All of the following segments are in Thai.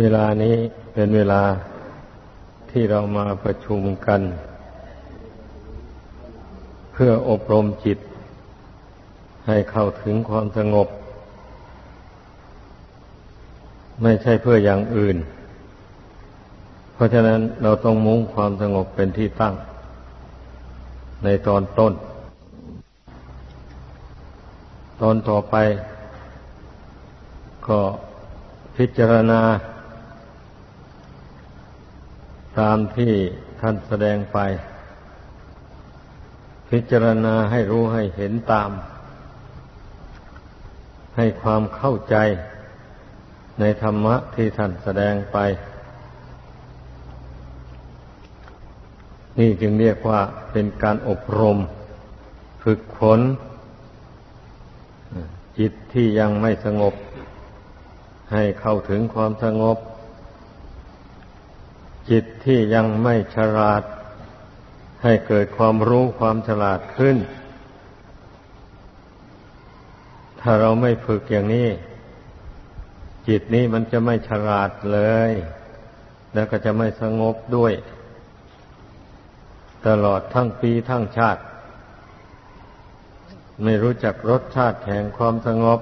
เวลานี้เป็นเวลาที่เรามาประชุมกัน เพื่ออบรมจิต ให้เข้าถึงความสงบ ไม่ใช่เพื่ออย่างอื่น เพราะฉะนั้นเราต้องมุ่งความสงบเป็นที่ตั้ง ในตอนต้น ตอนต่อไป ก็พิจารณา ตามที่ท่านแสดงไป พิจารณาให้รู้ให้เห็นตาม ให้ความเข้าใจในธรรมะที่ท่านแสดงไป นี่จึงเรียกว่าเป็นการอบรม ฝึกฝนจิตที่ยังไม่สงบ ให้เข้าถึงความสงบ จิตที่ยังไม่ฉลาด ให้เกิดความรู้ความฉลาดขึ้น ถ้าเราไม่ฝึกอย่างนี้ จิตนี้มันจะไม่ฉลาดเลย แล้วก็จะไม่สงบด้วย ตลอดทั้งปีทั้งชาติ ไม่รู้จักรสชาติแห่งความสงบ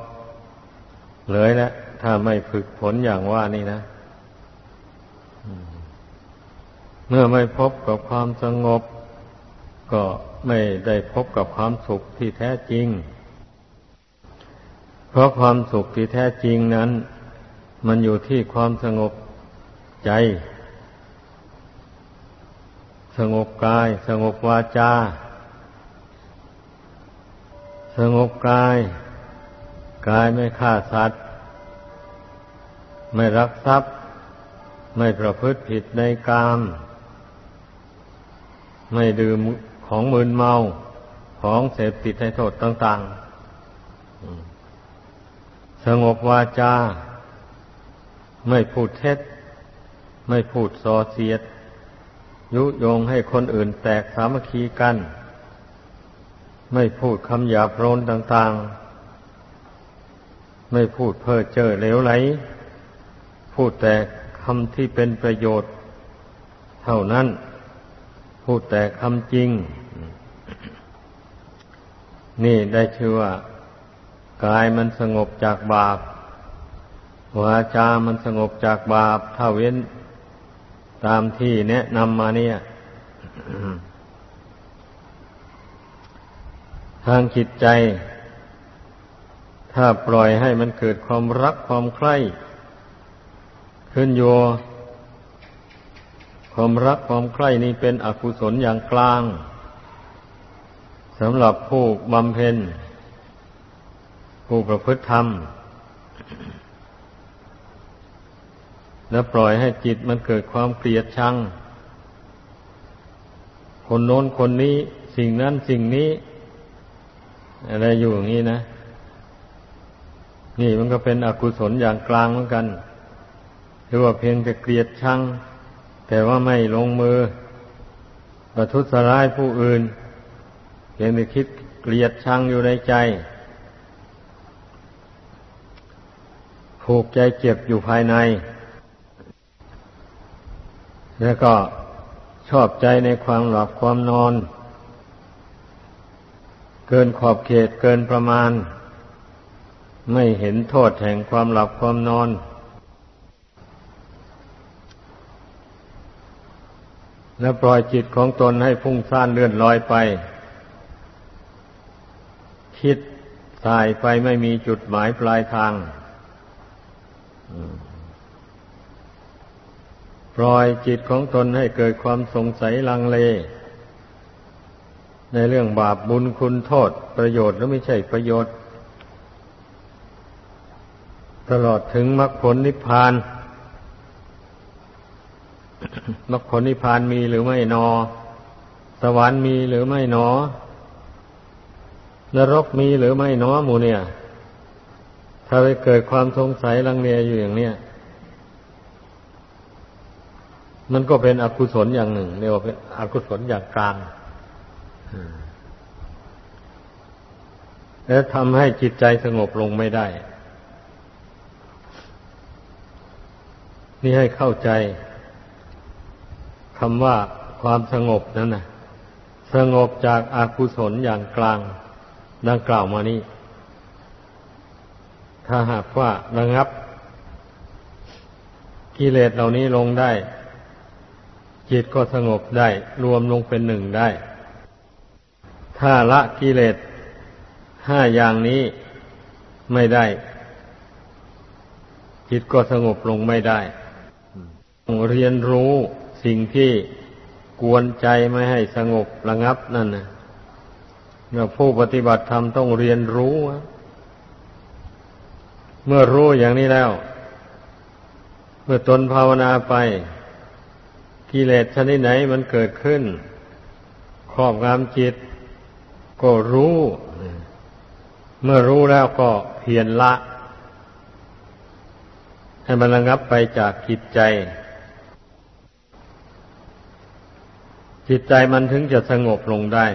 เลยแหละถ้าไม่ฝึกฝนอย่างว่านี่นะ เมื่อไม่พบกับความสงบ ก็ไม่ได้พบกับความสุขที่แท้จริง เพราะความสุขที่แท้จริงนั้น มันอยู่ที่ความสงบใจ สงบกาย สงบวาจา สงบกาย กายไม่ฆ่าสัตว์ ไม่รักทรัพย์ ไม่ประพฤติผิดในกาม ไม่ดื่มของมึนเมาของเสพติดให้โทษต่างๆ สงบวาจา ไม่พูดเท็จ ไม่พูดส่อเสียด ยุยงให้คนอื่นแตกสามัคคีกัน ไม่พูดคำหยาบโรนต่างๆ ไม่พูดเพ้อเจ้อเลวไหล พูดแต่คำที่เป็นประโยชน์ เท่านั้น พูดแต่คำจริง นี่ได้ชื่อว่ากายมันสงบจากบาปวาจามันสงบจากบาป ถ้าเว้นตามที่แนะนำมาเนี่ย ทางจิตใจ ถ้าปล่อยให้มันเกิดความรักความใคร่ขึ้นโย ความรักความใคร่นี้เป็นอกุศลอย่างกลางสำหรับผู้บำเพ็ญ ผู้ประพฤติธรรม และปล่อยให้จิตมันเกิดความเกลียดชัง คนโน้นคนนี้สิ่งนั้นสิ่งนี้ อะไรอยู่อย่างนี้นะ นี่มันก็เป็นอกุศลอย่างกลางเหมือนกันหรือว่าเพียงแต่เกลียดชัง แต่ว่าไม่ลงมือ ประทุษร้ายผู้อื่นเพียงแต่คิดเกลียดชังอยู่ในใจ ผูกใจเจ็บอยู่ภายใน แล้วก็ชอบใจในความหลับความนอน เกินขอบเขตเกินประมาณ ไม่เห็นโทษแห่งความหลับความนอน แล้วปล่อยจิตของตนให้พุ่งซ่านเลื่อนลอยไป คิดสายไปไม่มีจุดหมายปลายทางปล่อยจิตของตนให้เกิดความสงสัยลังเล ในเรื่องบาปบุญคุณโทษประโยชน์หรือไม่ใช่ประโยชน์ ตลอดถึงมรรคผลนิพพาน มรรคผลนิพพานมีหรือไม่นอ สวรรค์มีหรือไม่นอนรกมีหรือไม่นอหมูเนี่ย ถ้าไปเกิดความสงสัยลังเลอยู่อย่างเนี้ยมันก็เป็นอกุศลอย่างหนึ่งเรียกว่าเป็นอกุศลอย่างกลางและทำให้จิตใจสงบลงไม่ได้ นี่ให้เข้าใจ คำว่าความสงบนั้นนะสงบจากอากุศลอย่างกลางดังกล่าวมานี้ถ้าหากว่าระงับ กิเลสเหล่านี้ลงได้ จิตก็สงบได้ รวมลงเป็นหนึ่งได้ ถ้าละกิเลสห้าอย่างนี้ไม่ได้ จิตก็สงบลงไม่ได้เรียนรู้ สิ่งที่กวนใจไม่ให้สงบระงับนั่นนะผู้ปฏิบัติธรรมต้องเรียนรู้ เมื่อรู้อย่างนี้แล้ว เมื่อตนภาวนาไป กิเลสชนิดไหนมันเกิดขึ้น ครอบงำจิต ก็รู้ เมื่อรู้แล้วก็เพียรละ ให้มันระงับไปจากจิตใจ จิตใจมันถึงจะสงบลงได้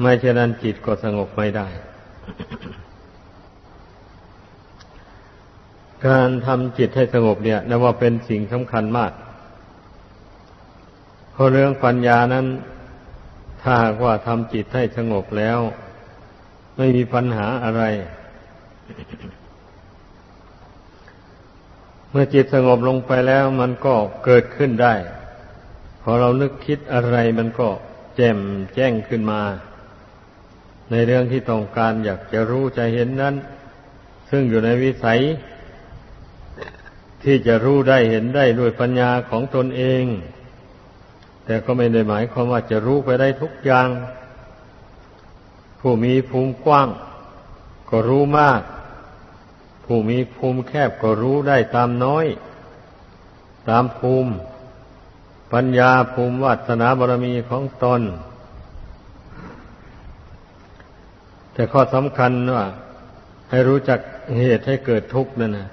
ไม่เช่นนั้นจิตก็สงบไม่ได้ การทำจิตให้สงบเนี่ยนับว่าเป็นสิ่งสำคัญมากเพราะเรื่องปัญญานั้น ถ้าหากว่าทำจิตให้สงบแล้ว ไม่มีปัญหาอะไร เมื่อจิตสงบลงไปแล้วมันก็เกิดขึ้นได้ พอเรานึกคิดอะไรมันก็แจ่มแจ้งขึ้นมา ในเรื่องที่ต้องการอยากจะรู้จะเห็นนั้น ซึ่งอยู่ในวิสัย ที่จะรู้ได้เห็นได้ด้วยปัญญาของตนเอง แต่ก็ไม่ได้หมายความว่าจะรู้ไปได้ทุกอย่าง ผู้มีภูมิกว้าง ก็รู้มาก ผู้มีภูมิแคบก็รู้ได้ตามน้อย ตามภูมิ ปัญญาภูมิวัฒนาบารมีของตน แต่ข้อสำคัญว่า ให้รู้จักเหตุให้เกิดทุกข์นั่นนะ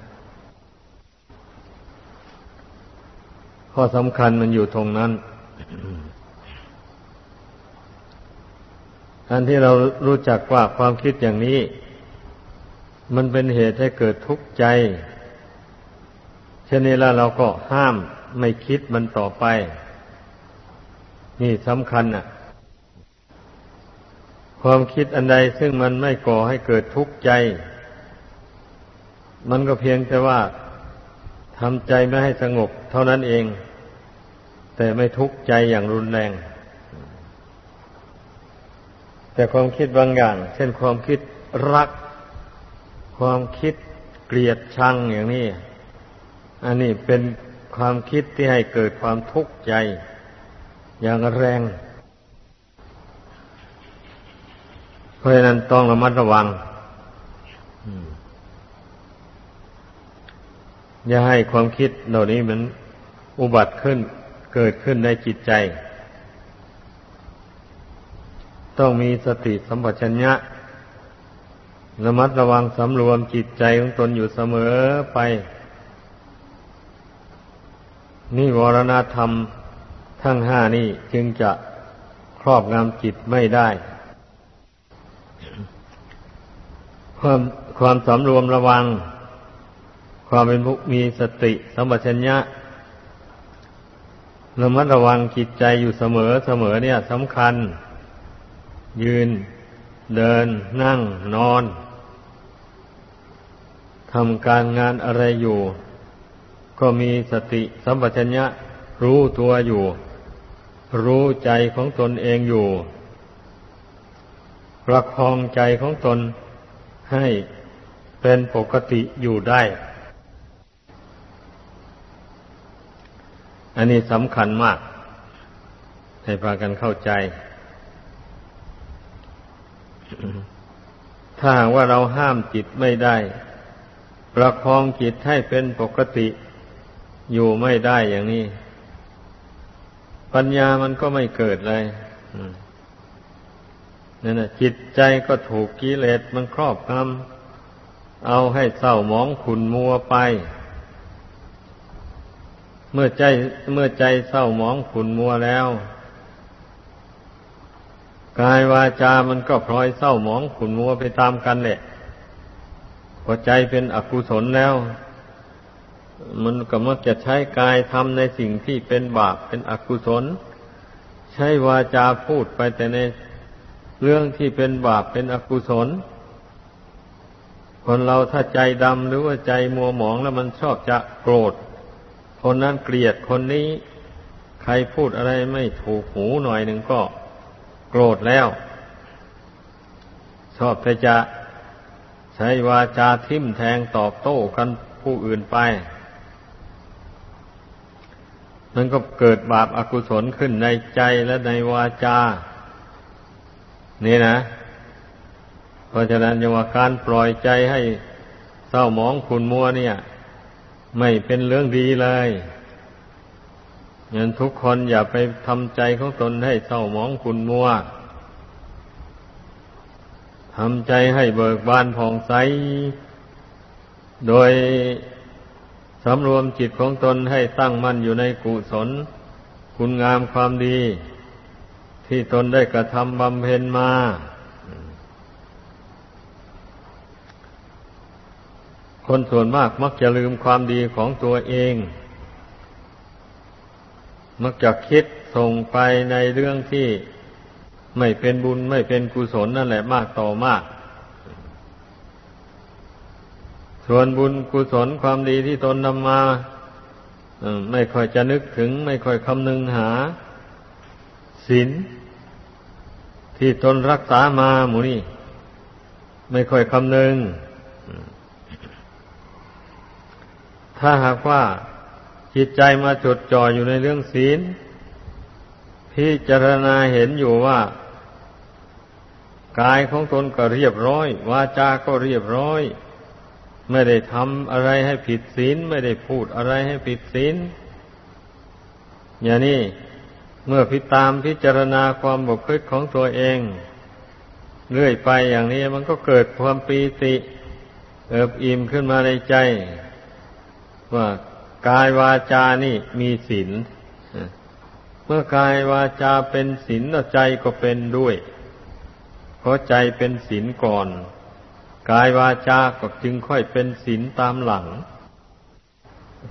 ข้อสำคัญมันอยู่ตรงนั้นอันที่เรารู้จักว่าความคิดอย่างนี้ มันเป็นเหตุให้เกิดทุกข์ใจ เช่นนี้แล้วเราก็ห้าม ไม่คิดมันต่อไป นี่สำคัญอะ ความคิดอันใดซึ่งมันไม่ก่อให้เกิดทุกข์ใจ มันก็เพียงแต่ว่าทำใจไม่ให้สงบเท่านั้นเอง แต่ไม่ทุกข์ใจอย่างรุนแรง แต่ความคิดบางอย่าง เช่นความคิดรัก ความคิดเกลียดชังอย่างนี้ อันนี้เป็น ความคิดที่ให้เกิดความทุกข์ใจ อย่างแรง เพราะฉะนั้นต้องระมัดระวัง อย่าให้ความคิดเหล่านี้มันอุบัติขึ้น เกิดขึ้นในจิตใจ ต้องมีสติสัมปชัญญะระมัดระวังสำรวมจิตใจของตนอยู่เสมอไป นี่วรณธรรมทั้งห้านี่จึงจะครอบงำจิตไม่ได้ ความความสำรวมระวัง ความเป็นผู้มีสติสัมปชัญญะระมัดระวังจิตใจอยู่เสมอเสมอเนี่ยสำคัญ ยืนเดินนั่งนอนทำการงานอะไรอยู่ ก็มีสติสัมปชัญญะรู้ตัวอยู่ รู้ใจของตนเองอยู่ ประคองใจของตนให้เป็นปกติอยู่ได้ อันนี้สำคัญมาก ให้พากันเข้าใจ ถ้าว่าเราห้ามจิตไม่ได้ ประคองจิตให้เป็นปกติ อยู่ไม่ได้อย่างนี้ ปัญญามันก็ไม่เกิดเลยนั่นนะจิตใจก็ถูกกิเลสมันครอบงำเอาให้เศร้าหมองขุนมัวไป เมื่อใจเมื่อใจเศร้าหมองขุนมัวแล้วกายวาจามันก็พลอยเศร้าหมองขุนมัวไปตามกันแหละพอใจเป็นอกุศลแล้ว มันก็มักจะใช้กายทำในสิ่งที่เป็นบาปเป็นอกุศล ใช้วาจาพูดไปแต่ในเรื่องที่เป็นบาปเป็นอกุศล คนเราถ้าใจดำหรือว่าใจมัวหมองแล้วมันชอบจะโกรธ คนนั้นเกลียดคนนี้ ใครพูดอะไรไม่ถูกหูหน่อยหนึ่งก็โกรธแล้ว ชอบจะใช้วาจาทิ่มแทงตอบโต้กันผู้อื่นไป มันก็เกิดบาปอากุศลขึ้นในใจและในวาจา นี่นะ เพราะฉะนั้นยังว่าการปล่อยใจให้เศร้าหมองขุนมัวเนี่ย ไม่เป็นเรื่องดีเลยงั้นทุกคนอย่าไปทำใจของตนให้เศร้าหมองขุนมัวทำใจให้เบิกบานผ่องใส โดย สำรวมจิตของตนให้ตั้งมั่นอยู่ในกุศล คุณงามความดี ที่ตนได้กระทำบำเพ็ญมา คนส่วนมากมักจะลืมความดีของตัวเอง มักจะคิดส่งไปในเรื่องที่ไม่เป็นบุญไม่เป็นกุศลนั่นแหละมากต่อมาก ส่วนบุญกุศลความดีที่ตนนำมาไม่ค่อยจะนึกถึง ไม่ค่อยคำนึงหาศีลที่ตนรักษามาหมูนี่ไม่ค่อยคำนึง ถ้าหากว่าจิตใจมาจดจ่ออยู่ในเรื่องศีลพิจารณาเห็นอยู่ว่า กายของตนก็เรียบร้อย วาจาก็เรียบร้อย ไม่ได้ทำอะไรให้ผิดศีล ไม่ได้พูดอะไรให้ผิดศีล อย่างนี้เมื่อพิตามพิจารณาความบกพร่องของตัวเอง เรื่อยไปอย่างนี้มันก็เกิดความปีติ เอิบอิ่มขึ้นมาในใจ ว่ากายวาจานี่มีศีลเมื่อกายวาจาเป็นศีลใจก็เป็นด้วยเพราะใจเป็นศีลก่อน กายวาจาก็จึงค่อยเป็นศีลตามหลัง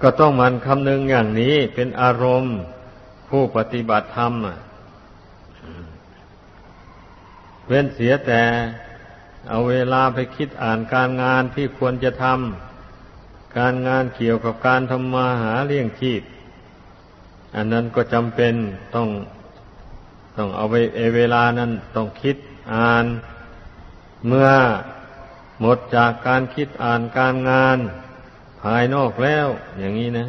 ก็ต้องมันคำนึงอย่างนี้เป็นอารมณ์ผู้ปฏิบัติธรรมเว้นเสียแต่เอาเวลาไปคิดอ่านการงานที่ควรจะทำการงานเกี่ยวกับการทำมาหาเลี้ยงชีพ อันนั้นก็จำเป็นต้องต้องเอาไปเวลานั้นต้องคิดอ่านเมื่อ หมดจากการคิดอ่านการงาน ภายนอกแล้ว อย่างนี้นะ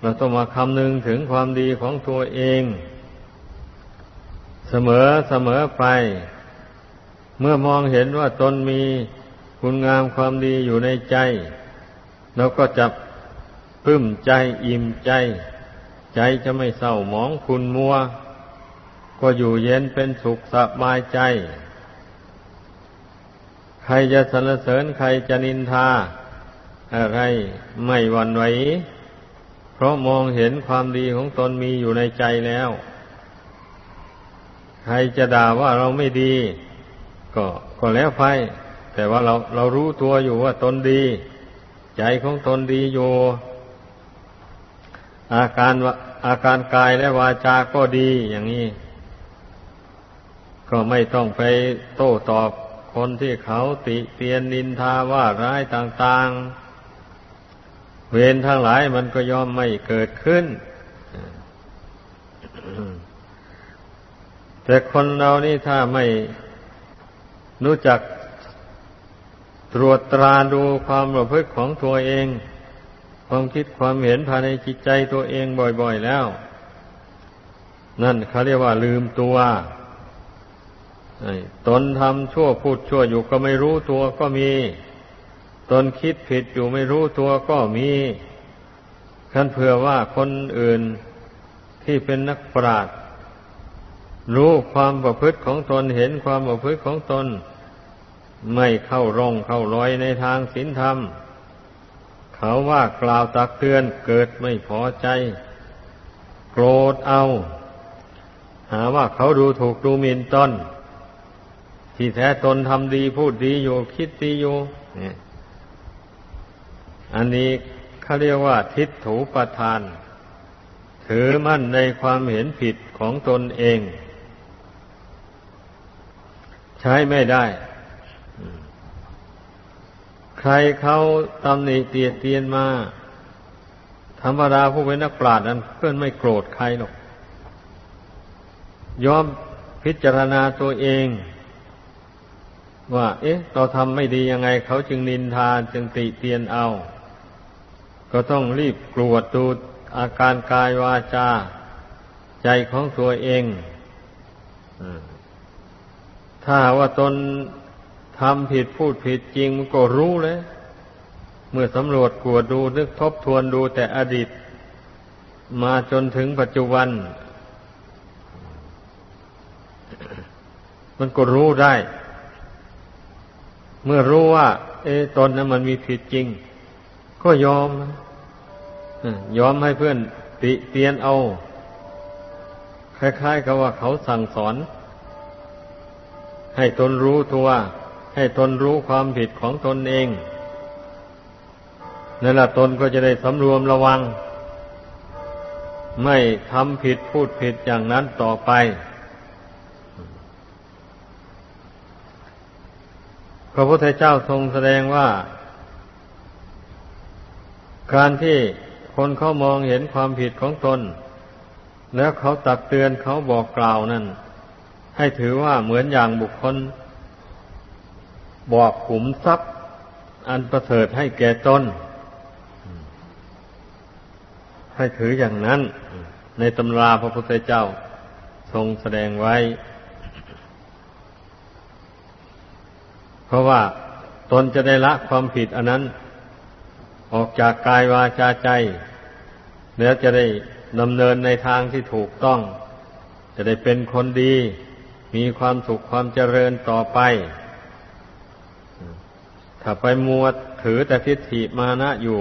เราต้องมาคำนึงถึงความดีของตัวเอง เสมอเสมอไป เมื่อมองเห็นว่าตนมีคุณงามความดีอยู่ในใจ เราก็จะปลื้มใจอิ่มใจ ใจจะไม่เศร้าหมองคุณมัว ก็อยู่เย็นเป็นสุขสบายใจ ใครจะสรรเสริญใครจะนินทา อะไรไม่หวั่นไหว เพราะมองเห็นความดีของตนมีอยู่ในใจแล้ว ใครจะด่าว่าเราไม่ดี ก็ก็แล้วไป แต่ว่าเราเรารู้ตัวอยู่ว่าตนดี ใจของตนดีอยู่ อาการอาการกายและวาจาก็ดีอย่างนี้ ก็ไม่ต้องไปโต้ตอบ คนที่เขาติเตียนนินทาว่าร้ายต่างๆ เวรทั้งหลายมันก็ยอมไม่เกิดขึ้น แต่คนเรานี่ถ้าไม่รู้จักตรวจตราดูความประพฤติของตัวเอง ความคิดความเห็นภายในจิตใจตัวเองบ่อยๆแล้ว นั่นเขาเรียกว่าลืมตัว ตนทำชั่วพูดชั่วอยู่ก็ไม่รู้ตัวก็มี ตนคิดผิดอยู่ไม่รู้ตัวก็มีขันเผื่อว่าคนอื่นที่เป็นนักปราชญ์รู้ความประพฤติของตนเห็นความประพฤติของตน ไม่เข้าร่องเข้ารอยในทางศีลธรรม เขาว่ากล่าวตักเตือนเกิดไม่พอใจ โกรธเอา หาว่าเขาดูถูกดูหมิ่นตน ที่แท้ตนทำดีพูดดีอยู่คิดดีอยู่เนี่ยอันนี้เขาเรียกว่า ทิฏถูประทาน ถือมั่นในความเห็นผิดของตนเอง ใช้ไม่ได้ ใครเขาตำหนิเตียเตียนมา ธรรมดาผู้เป็นนักปราชญ์นั้นเพื่อนไม่โกรธใครหรอกยอมพิจารณาตัวเอง ว่า เอ๊ะ เราทำไม่ดียังไง เขาจึงนินทาจึงติเตียนเอา ก็ต้องรีบกรวดดูอาการกายวาจา ใจของตัวเองถ้าว่าตนทำผิดพูดผิดจริงมันก็รู้เลย เมื่อสำรวจกวดดูนึกทบทวนดูแต่อดีต มาจนถึงปัจจุบัน มันก็รู้ได้ เมื่อรู้ว่า เอตนนั้นมันมีผิดจริง ก็ยอมยอมให้เพื่อนติเตียนเอา คล้ายๆกับว่าเขาสั่งสอน ให้ตนรู้ตัว ให้ตนรู้ความผิดของตนเองนั่นแหละตนก็จะได้สำรวมระวัง ไม่ทำผิดพูดผิดอย่างนั้นต่อไป พระพุทธเจ้าทรงแสดงว่า การที่คนเขามองเห็นความผิดของตน แล้วเขาตักเตือนเขาบอกกล่าวนั่น ให้ถือว่าเหมือนอย่างบุคคล บอกขุมทรัพย์ อันประเสริฐให้แก่ตนให้ถืออย่างนั้น ในตำราพระพุทธเจ้าทรงแสดงไว้เพ ราะว่าตนจะได้ละความผิดอันนั้น ออกจากกายวาจาใจ แล้วจะได้ดำเนินในทางที่ถูกต้อง จะได้เป็นคนดี มีความสุขความเจริญต่อไป ถ้าไปมัวถือแต่ทิฏฐิมานะอยู่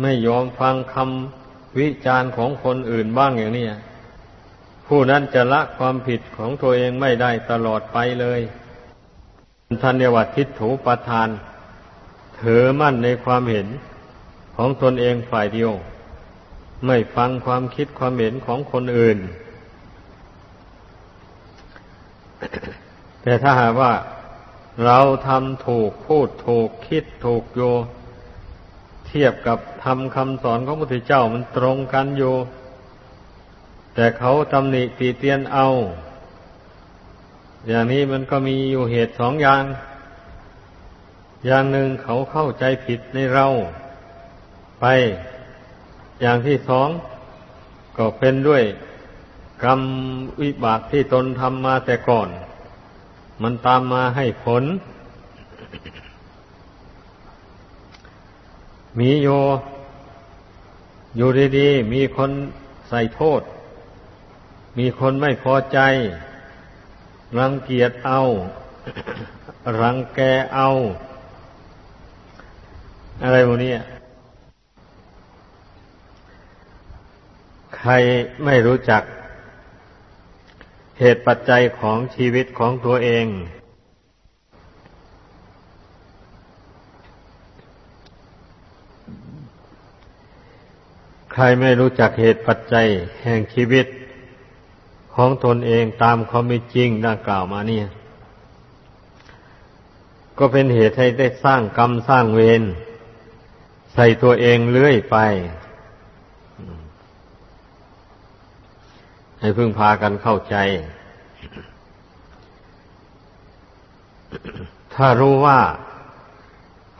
ไม่ยอมฟังคำวิจารณ์ของคนอื่นบ้างอย่างนี้ผู้นั้นจะละความผิดของตัวเองไม่ได้ตลอดไปเลย ท่านเรียกว่าทิฏถูปทาน ถือมั่นในความเห็นของตนเองฝ่ายเดียว ไม่ฟังความคิดความเห็นของคนอื่น แต่ถ้าหากว่าเราทำถูกพูดถูกคิดถูกโย เทียบกับทำคำสอนของพระพุทธเจ้ามันตรงกันอยู่แต่เขาตำหนิตีเตียนเอา อย่างนี้มันก็มีอยู่เหตุสองอย่าง อย่างหนึ่งเขาเข้าใจผิดในเรา ไป อย่างที่สองก็เป็นด้วยกรรมวิบากที่ตนทำมาแต่ก่อน มันตามมาให้ผล มีโย อยู่ดีๆ มีคนใส่โทษ มีคนไม่พอใจ รังเกียจเอา รังแกเอา อะไรพวกนี้ใครไม่รู้จัก เหตุปัจจัยของชีวิตของตัวเอง ใครไม่รู้จักเหตุปัจจัยแห่งชีวิต ของตนเองตามความเป็นจริงดังกล่าวมาเนี่ย ก็เป็นเหตุให้ได้สร้างกรรมสร้างเวรใส่ตัวเองเลื่อยไป ให้พึ่งพากันเข้าใจ ถ้ารู้ว่า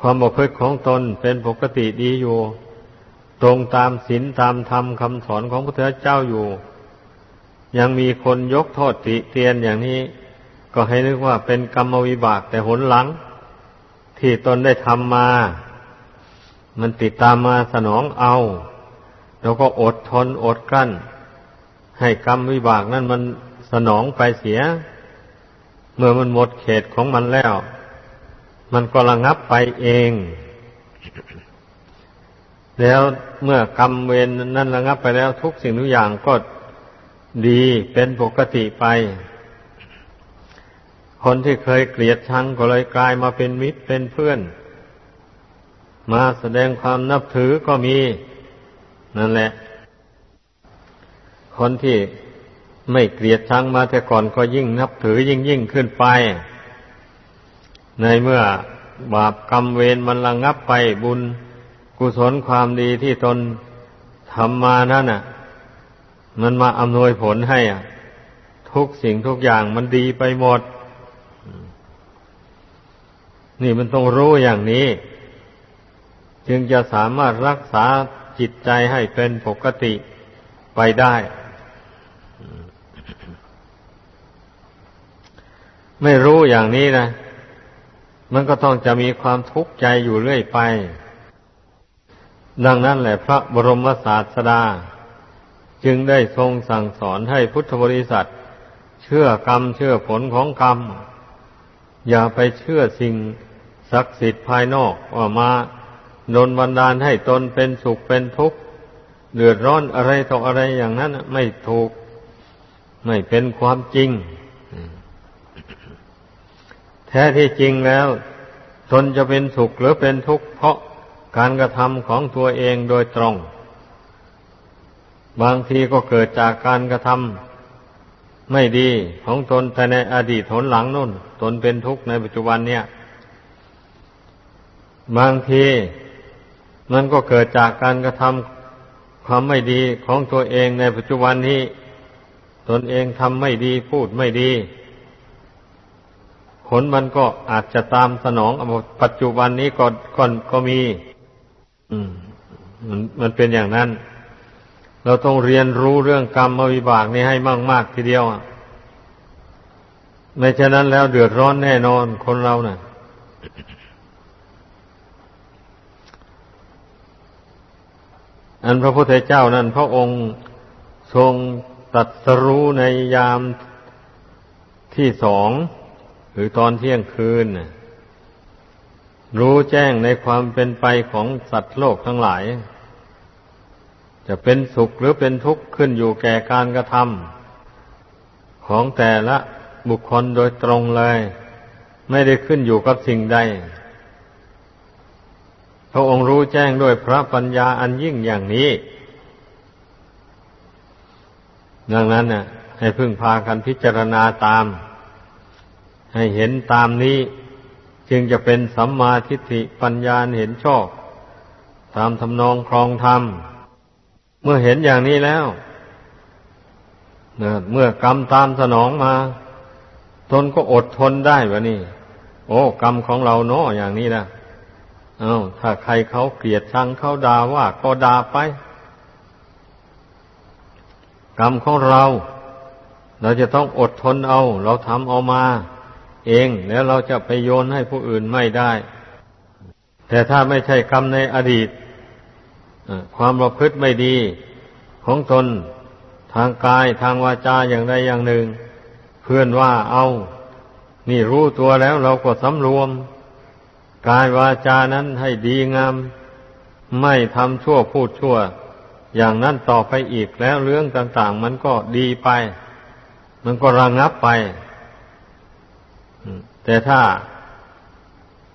ความบกพร่องของตนเป็นปกติดีอยู่ ตรงตามศีลตามธรรมคำสอนของพระพุทธเจ้าอยู่ ยังมีคนยกโทษติเตียนอย่างนี้ ก็ให้นึกว่าเป็นกรรมวิบากแต่หนหลัง ที่ตนได้ทำมา มันติดตามมาสนองเอา แล้วก็อดทนอดกลั้น ให้กรรมวิบากนั่นมันสนองไปเสีย เมื่อมันหมดเขตของมันแล้ว มันก็ระงับไปเองแล้วเมื่อกรรมเวรนั้นระงับไปแล้วทุกสิ่งทุกอย่างก็ ดีเป็นปกติไป คนที่เคยเกลียดชังก็เลยกลายมาเป็นมิตรเป็นเพื่อน มาแสดงความนับถือก็มี นั่นแหละ คนที่ไม่เกลียดชังมาแต่ก่อนก็ยิ่งนับถือยิ่งยิ่งขึ้นไป ในเมื่อบาปกรรมเวรมันระงงับไปบุญ กุศลความดีที่ตนทำมานั่นน่ะ มันมาอำนวยผลให้อะทุกสิ่งทุกอย่างมันดีไปหมด นี่มันต้องรู้อย่างนี้ จึงจะสามารถรักษาจิตใจให้เป็นปกติไปได้ ไม่รู้อย่างนี้นะ มันก็ต้องจะมีความทุกข์ใจอยู่เรื่อยไป ดังนั้นแหละพระบรมศาสดา จึงได้ทรงสั่งสอนให้พุทธบริษัท เชื่อกรรมเชื่อผลของกรรม อย่าไปเชื่อสิ่งศักดิ์สิทธิ์ภายนอกว่ามาโดนบันดาลให้ตนเป็นสุขเป็นทุกข์เดือดร้อนอะไรต่ออะไรอย่างนั้นไม่ถูก ไม่เป็นความจริง แท้ที่จริงแล้ว ตนจะเป็นสุขหรือเป็นทุกข์เพราะการกระทำของตัวเองโดยตรง บางทีก็เกิดจากการกระทำไม่ดีของตนแต่ในอดีตทนหลังนู่น ตนเป็นทุกข์ในปัจจุบันเนี่ย บางทีมันก็เกิดจากการกระทำความไม่ดีของตัวเองในปัจจุบันนี้ ตนเองทำไม่ดีพูดไม่ดี ผลมันก็อาจจะตามสนองปัจจุบันนี้ก็ก็ก็มี อืม มันมันเป็นอย่างนั้น เราต้องเรียนรู้เรื่องกรรมวิบากนี้ให้มาก ๆ ทีเดียวไม่เช่นนั้นแล้วเดือดร้อนแน่นอนคนเรานะ่ะ อันพระพุทธเจ้านั้น พระองค์ทรงตัดสรู้ในยามที่สอง หรือตอนเที่ยงคืน รู้แจ้งในความเป็นไปของสัตว์โลกทั้งหลาย จะเป็นสุขหรือเป็นทุกข์ขึ้นอยู่แก่การกระทำของแต่ละบุคคลโดยตรงเลย ไม่ได้ขึ้นอยู่กับสิ่งใด พระองค์รู้แจ้งด้วยพระปัญญาอันยิ่งอย่างนี้ ดังนั้นน่ะ ให้พึ่งพากันพิจารณาตาม ให้เห็นตามนี้ จึงจะเป็นสัมมาทิฏฐิปัญญาเห็นชอบ ตามทำนองครองธรรม มื่อเห็นอย่างนี้แล้วเมื่อกรรมตามสนองมา ทนก็อดทนได้วะนี่ โอ้ กรรมของเราเนาะอย่างนี้นะเอา้าถ้าใครเขาเกลียดชังเขาด่าว่าก็ด่าไป กรรมของเรา เราจะต้องอดทนเอา เราทำเอามา เองแล้วเราจะไปโยนให้ผู้อื่นไม่ได้ แต่ถ้าไม่ใช่กรรมในอดีต ความประพฤติไม่ดีของตนทางกายทางวาจาอย่างใดอย่างหนึ่ง เพื่อนว่าเอา นี่รู้ตัวแล้วเราก็สำรวม กายวาจานั้นให้ดีงาม ไม่ทำชั่วพูดชั่ว อย่างนั้นต่อไปอีกแล้วเรื่องต่าง ๆ มันก็ดีไป มันก็ระงงับไป แต่ถ้า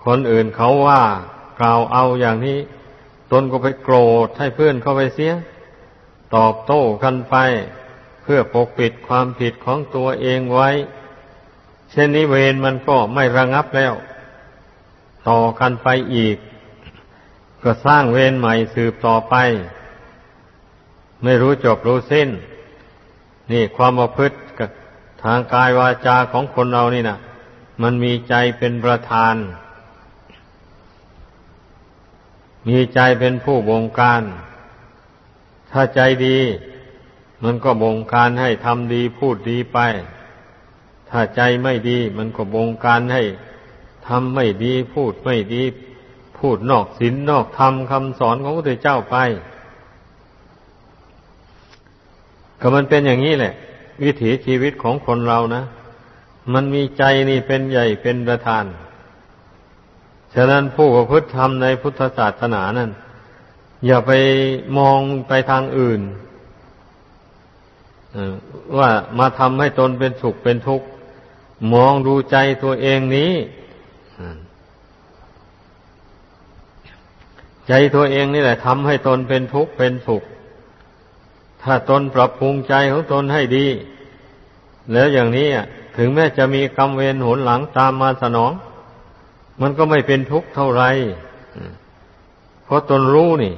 คนอื่นเขาว่ากล่าวเอาอย่างนี้ ตนก็ไปโกรธให้เพื่อนเข้าไปเสีย ตอบโต้กันไป เพื่อปกปิดความผิดของตัวเองไว้ เช่นนี้เวรมันก็ไม่ระงับแล้ว ต่อกันไปอีก ก็สร้างเวรใหม่สืบต่อไป ไม่รู้จบรู้สิ้น นี่ความประพฤติทางกายวาจาของคนเรานี่นะมันมีใจเป็นประธาน มีใจเป็นผู้บงการ ถ้าใจดี มันก็บงการให้ทำดีพูดดีไป ถ้าใจไม่ดี มันก็บงการให้ทำไม่ดีพูดไม่ดี พูดนอกศีลนอกธรรมคำสอนของพระเจ้าไปก็มันเป็นอย่างนี้แหละ วิถีชีวิตของคนเรานะ มันมีใจนี่เป็นใหญ่เป็นประธาน ฉะนั้นผู้ประพฤติธรรมในพุทธศาสนานั้น อย่าไปมองไปทางอื่นว่ามาทำให้ตนเป็นสุขเป็นทุกข์ มองดูใจตัวเองนี้ ใจตัวเองนี่แหละทำให้ตนเป็นทุกข์เป็นสุข ถ้าตนปรับปรุงใจของตนให้ดี แล้วอย่างนี้ถึงแม้จะมีกรรมเวรหนหลังตามมาสนอง มันก็ไม่เป็นทุกข์เท่าไหร่เพราะตนรู้นี่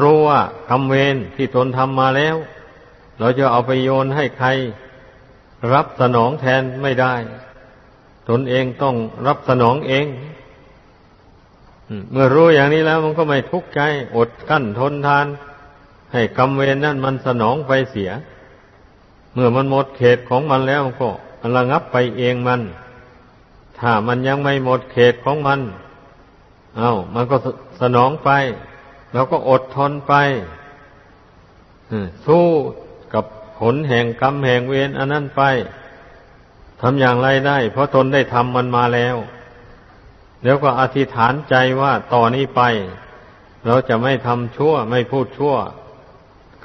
รู้ว่ากรรมเวรที่ตนทำมาแล้ว เราจะเอาไปโยนให้ใคร รับสนองแทนไม่ได้ ตนเองต้องรับสนองเองเมื่อรู้อย่างนี้แล้วมันก็ไม่ทุกข์ใจ อดกั้นทนทาน ให้กรรมเวรนั่นมันสนองไปเสีย เมื่อมันหมดเขตของมันแล้วก็ระงับไปเองมัน ถ้ามันยังไม่หมดเขตของมัน เอา้า มันก็สนองไป แล้วก็อดทนไป สู้กับผลแห่งกรรมแห่งเวรอันนั้นไป ทำอย่างไรได้ เพราะตนได้ทำมันมาแล้ว แล้วก็อธิษฐานใจว่าต่อนนี้ไป เราจะไม่ทำชั่ว ไม่พูดชั่ว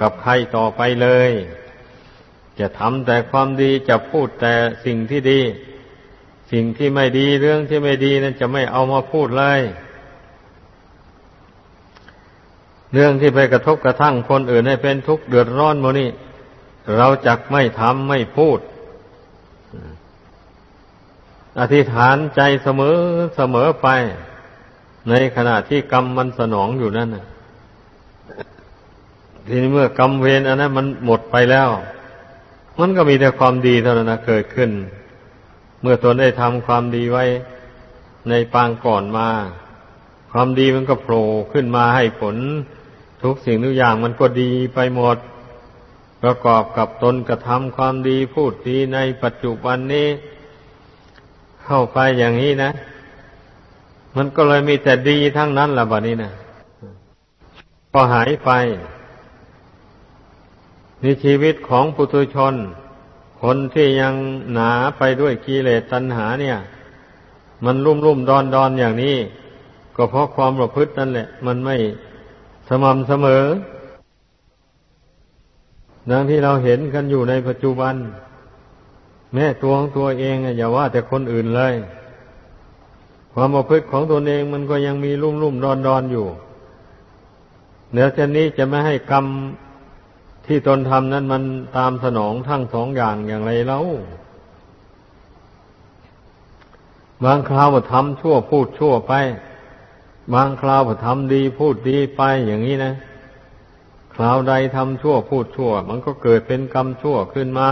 กับใครต่อไปเลย จะทำแต่ความดี จะพูดแต่สิ่งที่ดี สิ่งที่ไม่ดีเรื่องที่ไม่ดีนั้นจะไม่เอามาพูดเลยเรื่องที่ไปกระทบกระทั่งคนอื่นให้เป็นทุกข์เดือดร้อนโมนี่เราจักไม่ทำไม่พูด อธิษฐานใจเสมอเสมอไป ในขณะที่กรรมมันสนองอยู่นั่นทีนี้เมื่อกรรมเวรอันนั้นมันหมดไปแล้ว มันก็มีแต่ความดีเท่านั้นเกิดขึ้น เมื่อตนได้ทำความดีไว้ในปางก่อนมา ความดีมันก็โผล่ขึ้นมาให้ผล ทุกสิ่งทุกอย่างมันก็ดีไปหมด ประกอบกับตนกระทำความดีพูดดีในปัจจุบันนี้ เข้าไปอย่างนี้นะ มันก็เลยมีแต่ดีทั้งนั้นละบัดนี้นะก็หายไปในชีวิตของปุถุชน คนที่ยังหนาไปด้วยกิเลสตัณหาเนี่ย มันรุ่มรุ่มดอนดอนอย่างนี้ ก็เพราะความประพฤตินั่นแหละ มันไม่สม่ำเสมอดังที่เราเห็นกันอยู่ในปัจจุบัน แม้ตัวของตัวเองอย่าว่าแต่คนอื่นเลย ความประพฤติของตนเองมันก็ยังมีรุ่มรุ่มดอนดอนอยู่เดี๋ยวจะนี้จะไม่ให้กรรม ที่ตนทำนั้นมันตามสนองทั้งสองอย่างอย่างไรแล้วบางคราวก็ทำชั่วพูดชั่วไป บางคราวก็ทำดีพูดดีไปอย่างนี้นะคราวใดทำชั่วพูดชั่ว มันก็เกิดเป็นกรรมชั่วขึ้นมา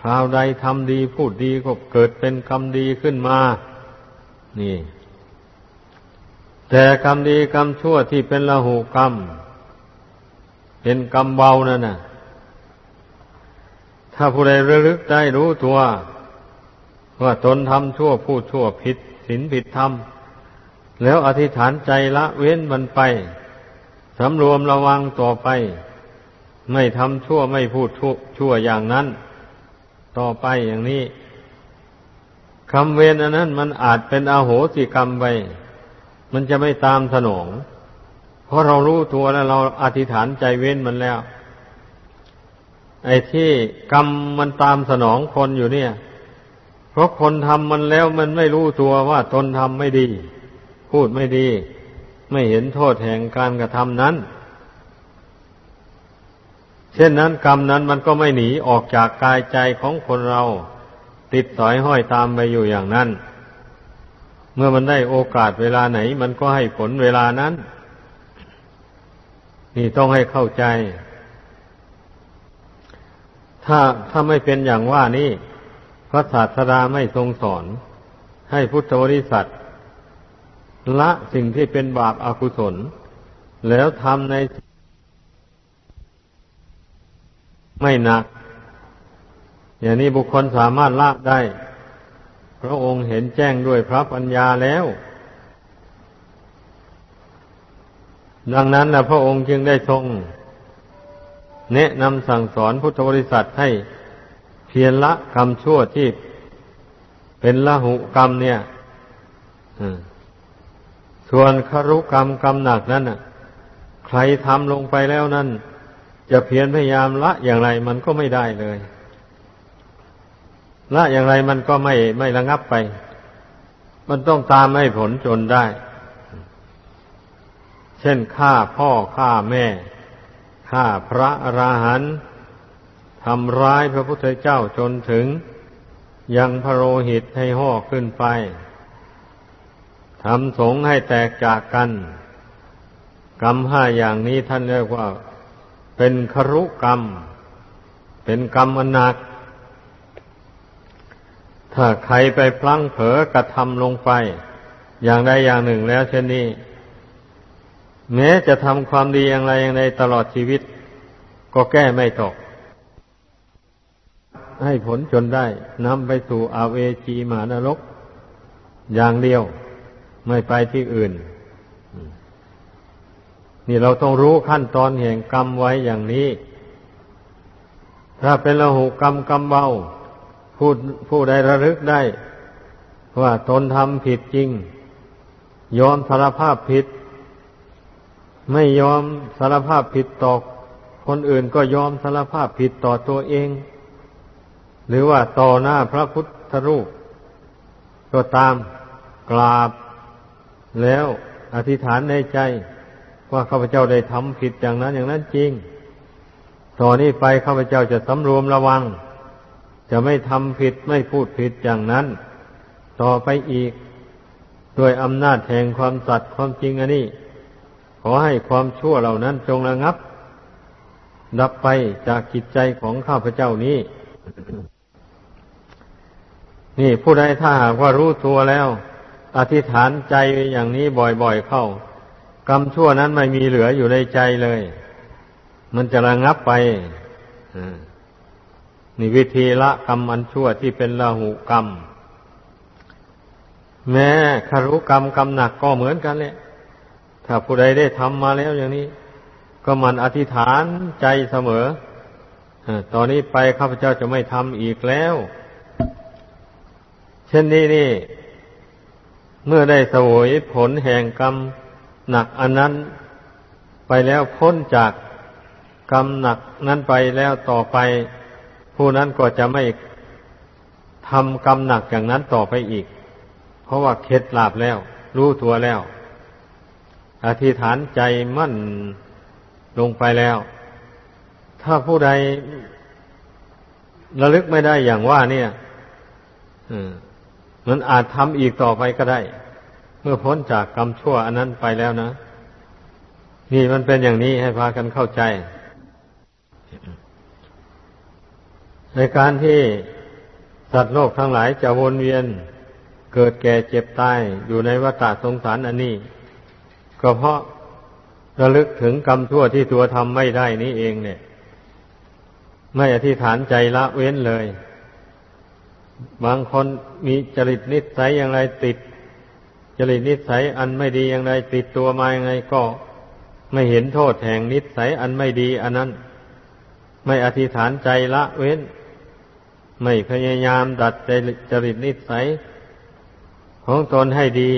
คราวใดทำดีพูดดีก็เกิดเป็นกรรมดีขึ้นมา นี่ แต่กรรมดีกรรมชั่วที่เป็นละหูกรรม เป็นกรรมเบานั่นน่ะ ถ้าผู้ใดระลึกได้รู้ตัวว่าตนทำชั่วพูดชั่วผิดศีลผิดธรรม แล้วอธิษฐานใจละเว้นมันไปสำรวมระวังต่อไป ไม่ทำชั่วไม่พูดชั่วอย่างนั้น ต่อไปอย่างนี้คำเวรอันนั้นมันอาจเป็นอาโหสิกรรมไป มันจะไม่ตามสนอง ราะเรารู้ตัวแล้วเราอธิษฐานใจเว้นมันแล้ว ไอ้ที่กรรมมันตามสนองคนอยู่เนี่ย เพราะคนทำมันแล้วมันไม่รู้ตัวว่าตนทำไม่ดี พูดไม่ดี ไม่เห็นโทษแห่งการกระทำนั้น เช่นนั้นกรรมนั้นมันก็ไม่หนีออกจากกายใจของคนเรา ติดสอยห้อยตามไปอยู่อย่างนั้น เมื่อมันได้โอกาสเวลาไหน มันก็ให้ผลเวลานั้น นี่ต้องให้เข้าใจ ถ้าถ้าไม่เป็นอย่างว่านี้พระศาสดาไม่ทรงสอน ให้พุทธบริษัทละสิ่งที่เป็นบาปอากุศล แล้วทำในไม่หนัก อย่างนี้บุคคลสามารถละได้ พระองค์เห็นแจ้งด้วยพระปัญญาแล้ว ดังนั้นนะพระองค์จึงได้ทรงแนะนำสั่งสอนพุทธบริษัทให้เพียรละกรรมชั่วที่เป็นละหุกรรมเนี่ยส่วนคารุกรรมกรรมหนักนั้นน่ะ ใครทำลงไปแล้วนั่น จะเพียรพยายามละอย่างไรมันก็ไม่ได้เลย ละอย่างไรมันก็ไม่ไม่ระงับไป มันต้องตามให้ผลจนได้ ช่นฆ่าพ่อฆ่าแม่ฆ่าพระอราหันต์ทำร้ายพระพุทธเจ้าจนถึง ยังพระโลหิตให้ห่อขึ้นไปทำสงให้แตกจากกัน กรรมห้าอย่างนี้ท่านเรียกว่า เป็นครุกรรม เป็นกรรมอนัก ถ้าใครไปพลั้งเผลอกระทำลงไป อย่างใดอย่างหนึ่งแล้วเช่นนี้ แม้จะทำความดีอย่างไรอย่างไรตลอดชีวิต ก็แก้ไม่ตก ให้ผลจนได้นำไปสู่อาเวจีมานรก อย่างเดียว ไม่ไปที่อื่น นี่เราต้องรู้ขั้นตอนแห่งกรรมไว้อย่างนี้ ถ้าเป็นละหุกรรมกรรมเบาผู้ผู้ใดระลึกได้ ว่าตนทำผิดจริง ยอมสารภาพผิด ไม่ยอมสารภาพผิดต่อคนอื่นก็ยอมสารภาพผิดต่อตัวเอง หรือว่าต่อหน้าพระพุทธรูป ก็ตามกราบ แล้วอธิษฐานในใจ ว่าข้าพเจ้าได้ทำผิดอย่างนั้นอย่างนั้นจริง ต่อนนี้ไปข้าพเจ้าจะสำรวมระวัง จะไม่ทำผิดไม่พูดผิดอย่างนั้น ต่อไปอีก ด้วยอำนาจแห่งความสัตย์ความจริงอันนี้ อให้ความชั่วเหล่านั้นจงระงับ ดับไปจากจิตใจของข้าพเจ้านี้ นี่ผู้ใดถ้าหากว่ารู้ตัวแล้ว อธิษฐานใจอย่างนี้บ่อยๆเข้า กรรมชั่วนั้นไม่มีเหลืออยู่ในใจเลย มันจะระงับไปนี่วิธีละกรรมอันชั่วที่เป็นละหุกรรม แม้คารุกรรมกรรมหนักก็เหมือนกันแหละ ถ้าผู้ใดได้ทำมาแล้วอย่างนี้ ก็มันอธิษฐานใจเสมอตอนนี้ไปข้าพเจ้าจะไม่ทำอีกแล้ว เช่นนี้นี่ เมื่อได้สวยผลแห่งกรรมหนักอันนั้น ไปแล้วพ้นจากกรรมหนักนั้นไปแล้วต่อไป ผู้นั้นก็จะไม่ทำกรรมหนักอย่างนั้นต่อไปอีก เพราะว่าเคล็ดลาบแล้ว รู้ตัวแล้ว อธิษฐานใจมั่นลงไปแล้ว ถ้าผู้ใดระลึกไม่ได้อย่างว่าเนี่ยมันอาจทำอีกต่อไปก็ได้ เมื่อพ้นจากกรรมชั่วอันนั้นไปแล้วนะ นี่มันเป็นอย่างนี้ให้พากันเข้าใจ ในการที่สัตว์โลกทั้งหลายจะวนเวียน เกิดแก่เจ็บตายอยู่ในวัฏสงสารอันนี้ ก็เพราะระลึกถึงกรรมชั่วที่ตัวทำไม่ได้นี้เองเนี่ย ไม่อธิษฐานใจละเว้นเลย บางคนมีจริตนิสัยอย่างไรติด จริตนิสัยอันไม่ดีอย่างไรติดตัวมาอย่างไรก็ไม่เห็นโทษแห่งนิสัยอันไม่ดี อันนั้น ไม่อธิษฐานใจละเว้น ไม่พยายามดัดจริตนิสัยของตนให้ดี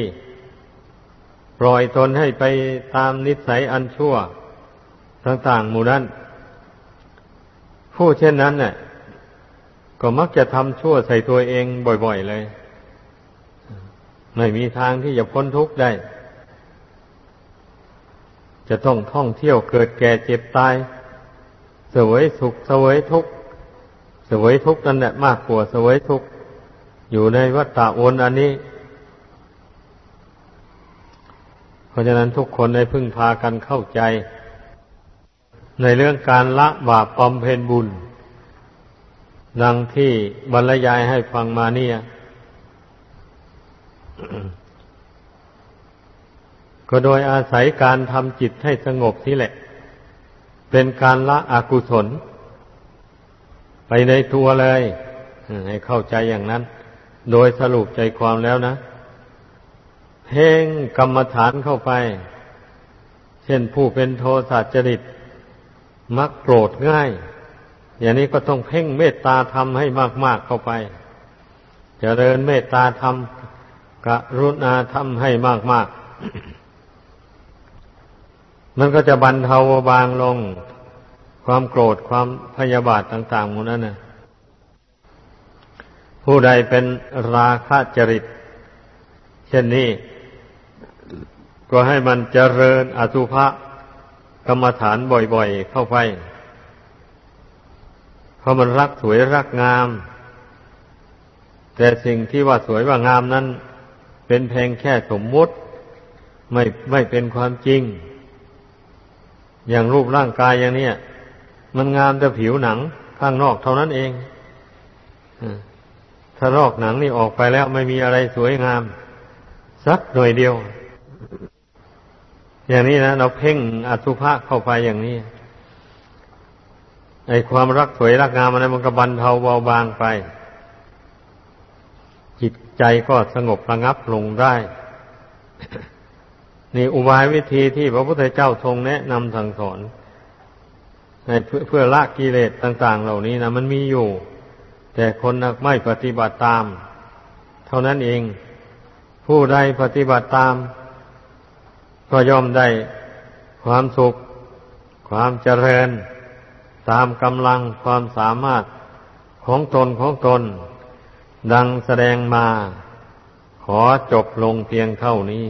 ปล่อยตนให้ไปตามนิสัยอันชั่วต่างๆหมู่นั้น ผู้เช่นนั้นเนี่ยก็มักจะทำชั่วใส่ตัวเองบ่อยๆเลย ไม่มีทางที่จะพ้นทุกข์ได้ จะต้องท่องเที่ยวเกิดแก่เจ็บตาย เสวยสุขเสวยทุกข์เสวยทุกข์นั่นแหละมากกว่าเสวยทุกข์อยู่ในวัฏฏะวนอันนี้ เพ ราะฉะนั้นทุกคนได้พึ่งพากันเข้าใจ ในเรื่องการละบาปปอมเพนบุญ ดังที่บรรยายให้ฟังมาเนี่ย ก็โดยอาศัยการทำจิตให้สงบที่แหละ เป็นการละอกุศล ไปในตัวเลย ให้เข้าใจอย่างนั้น โดยสรุปใจความแล้วนะ เพ่งกรรมฐานเข้าไป เช่นผู้เป็นโทสะจริต มักโกรธง่าย อย่างนี้ก็ต้องเพ่งเมตตาธรรมให้มากๆเข้าไปจเจริญเมตตาธรรมกรุณาธรรมให้มากๆ มันก็จะบรรเทาบางลง ความโกรธความพยาบาทต่างๆหมดนั้นนะผู้ใดเป็นราคะจริต เช่นนี้ ก็ให้มันเจริญอสุภะกรรมฐานบ่อยๆเข้าไป เพราะมันรักสวยรักงาม แต่สิ่งที่ว่าสวยว่างามนั้น เป็นเพียงแค่สมมุติ ไม่ไม่เป็นความจริง อย่างรูปร่างกายอย่างนี้มันงามแต่ผิวหนังข้างนอกเท่านั้นเองถ้ารอกหนังนี่ออกไปแล้วไม่มีอะไรสวยงาม สักหน่อยเดียว อย่างนี้นะเราเพ่งอสุภะเข้าไปอย่างนี้ไอความรักสวยรักงามอะไรมันก็บรรเทาเบาบางไป จิตใจก็สงบระงับลงได้ นี่อุบายวิธีที่พระพุทธเจ้าทรงแนะนำสั่งสอนเพื่อเพื่อละกิเลสต่าง ๆ เหล่านี้นะมันมีอยู่ แต่คนไม่ปฏิบัติตาม เท่านั้นเอง ผู้ใดปฏิบัติตาม ก็ย่อมได้ความสุข ความเจริญ ตามกำลังความสามารถของตนของตน ดังแสดงมา ขอจบลงเพียงเท่านี้